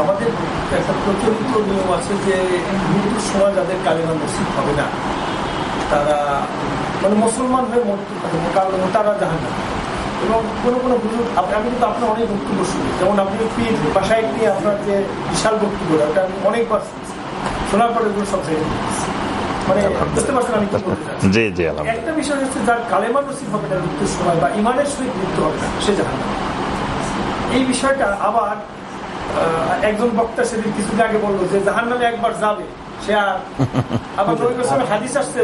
আমাদের একটা প্রচলিত নিয়ম আছে যে মৃত্যুর সময় যাদের কালেমা মসজিদ হবে না তারা মানে মুসলমান হয়ে তারা জানে এবং কোনো কোনো বুজুর্গ আমি কিন্তু আপনার অনেক বক্তব্য শুনি। যেমন আপনি পীর বাসায় নিয়ে আপনার যে বিশাল বক্তব্য ওটা আমি অনেকবার শোনার পরে সবচেয়ে মানে বুঝতে পারছেন আমি কি বলতে চাই একটা বিষয় হচ্ছে যার কালেমা মসজিদ হবে না মৃত্যুর সময় বা ইমানের সহিত মৃত্যু হবে না সে জানে এই বিষয়টা আবার একজন বক্তা সেদিন কিছুদিন আগে বলল যে জাহান নামে একবার যাবে সে আর আবার নবী হাদিস আসছে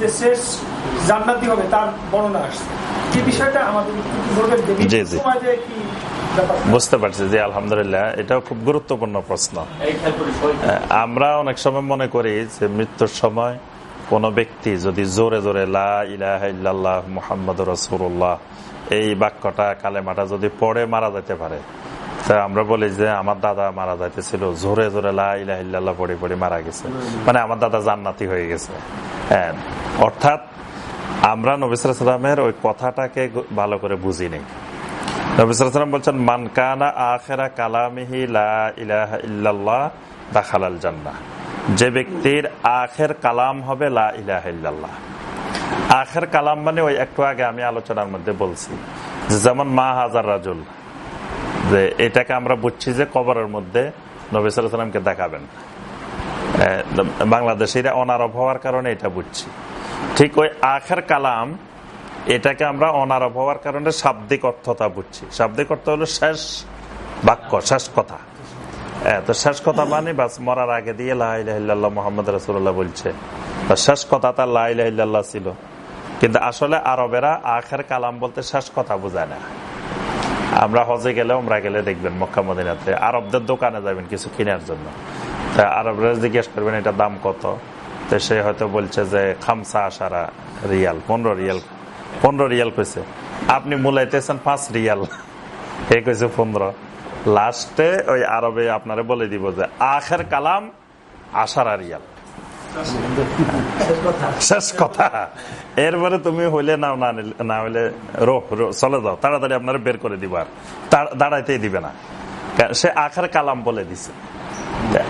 যে শেষ জান্নাতি হবে তার বর্ণনা আসছে। এই বিষয়টা আমাদের একটু বলবেন যে কি বুঝতে পারছি যে আলহামদুলিল্লাহ এটাও খুব গুরুত্বপূর্ণ প্রশ্ন। আমরা অনেক সময় মনে করি যে মৃত্যুর সময় কোন ব্যক্তি যদি জোরে জোরে লা ইলাহা ইল্লাল্লাহ মুহাম্মদ রসুল্লাহ এই বাক্যটা কালেমাটা যদি পড়ে মারা যেতে পারে আমরা বলি যে আমার দাদা মারা যাইতেছিল। জোরে জোরে লা ইলাহা পড়ে পড়ে মারা গেছে। মানে আমার দাদা জান্নাতি হয়ে গেছে। হ্যাঁ অর্থাৎ আমরা নবিসামের ওই কথাটাকে ভালো করে বুঝি নেই নবিসাম বলছেন মানকানা আখেরা কালামিহি ইল্লাল্লাহ দাখালাল জান্নাহ। যে ব্যক্তির আখের কালাম হবে লা ইলাহা ইল্লাল্লাহ। আখের কালাম মানে ওই একটু আগে আমি আলোচনার মধ্যে বলছি যেমন মা হাজার রাজুল যে এটাকে আমরা বুঝছি যে কবরের মধ্যে নবী সাল্লামকে দেখাবেন। আহ, বাংলাদেশে এটা অনারব হওয়ার কারণে এটা বুঝছি। ঠিক ওই আখের কালাম এটাকে আমরা অনারব হওয়ার কারণে শাব্দিক অর্থতা বুঝছি। শাব্দিক অর্থ হলো শেষ বাক্য শেষ কথা। তো শেষ কথা মানে বাস মরার আগে দিয়ে লাহ মোহাম্মদ রসুল্লাহ বলছে। শেষ কথা তার লাহ ছিল। কিন্তু আসলে আরবেরা আখের কালাম বলতে শেষ কথা বোঝায় না। আমরা হজে গেলে ওমরা গেলে দেখবেন মক্কা, মদিনাতে। আরবদের দোকানে যাবেন কিছু কেনার জন্য। তা আরবরা জিজ্ঞেস করবেন, এটা দাম কত? তো সে হয়তো বলছে যে, খামসা আসারা রিয়াল, পনেরো রিয়াল। পনেরো রিয়াল কইছে। আপনি মূলাইতেছেন পাঁচ রিয়াল। হে কইছে, পনেরো। লাস্টে ওই আরবে আপনারা বলে দিব যে, আখের কালাম আসারা রিয়াল। শেষ কথা। এরপরে তুমি হইলে নাও না না হইলে রো রো, চলে যাও। তাড়াতাড়ি আপনারা বের করে দিব আর। দাঁড়াইতেই দিবে না। সে আখার কালাম বলে দিছে।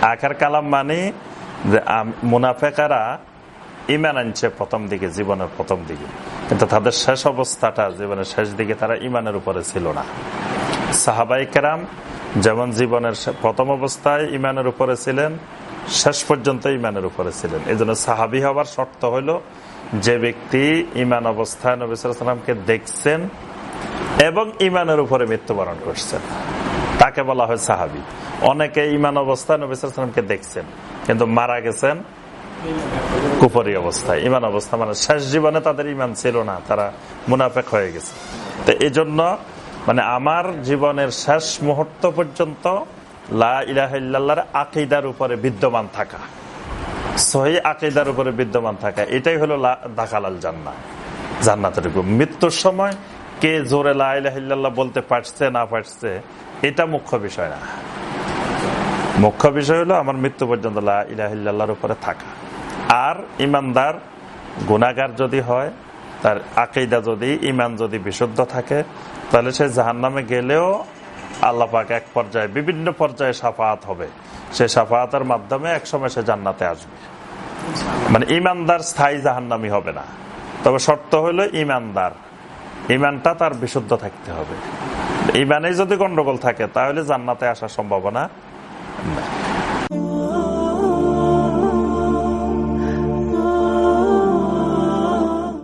আখার কালাম মানে যে মুনাফেকারা ইমান আনছে প্রথম দিকে জীবনের প্রথম দিকে। কিন্তু তাদের শেষ অবস্থাটা জীবনের শেষ দিকে তারা ইমানের উপরে ছিল না। সাহাবাই কেরাম যেমন জীবনের প্রথম অবস্থায় ইমানের উপরে ছিলেন শেষ পর্যন্ত ইমানের উপরে ছিলেন। এই জন্য সাহাবি হওয়ার শর্ত হইল, যে ব্যক্তি ইমান অবস্থায় নবিসামকে দেখছেন এবং ইমানের উপরে মৃত্যুবরণ করছেন। তাকে বলা হয় সাহাবি। অনেকে ইমান অবস্থায় নবিসামকে দেখছেন, কিন্তু মারা গেছেন কুপরি অবস্থায়। ইমান অবস্থা মানে শেষ জীবনে তাদের ইমান ছিল না, তারা মুনাফেক হয়ে গেছে। তো এই জন্য মানে আমার জীবনের শেষ মুহূর্ত পর্যন্ত লা ইলাহার আকিদার উপরে বিদ্যমান থাকা। সহি আকিদার উপরে বিদ্যমান থাকা, এটাই হলো লা- দাখালাল জান্না জান্নাতের। মৃত্যুর সময় কে জোরে লা ইলাহা বলতে পারছে, না পারছে, এটা মুখ্য বিষয় না। মুখ্য বিষয় হলো আমার মৃত্যু পর্যন্ত লা ইলাহিল্লাহর উপরে থাকা। আর ইমানদার গুণাগার যদি হয়, তার আকেইদা যদি ইমান যদি বিশুদ্ধ থাকে, তাহলে সে জাহান নামে গেলেও আল্লাহ পাক এক পর্যায়ে বিভিন্ন পর্যায়ে সাফাত হবে। সে সাফাতের মাধ্যমে একসময় সে জান্নাতে আসবে। মানে ইমানদার স্থায়ী জাহান্নামি হবে না। তবে শর্ত হলো ইমানদার। ইমানটা তার বিশুদ্ধ থাকতে হবে। ইমানে যদি গন্ডগোল থাকে, তাহলে জান্নাতে আসার সম্ভাবনা নেই।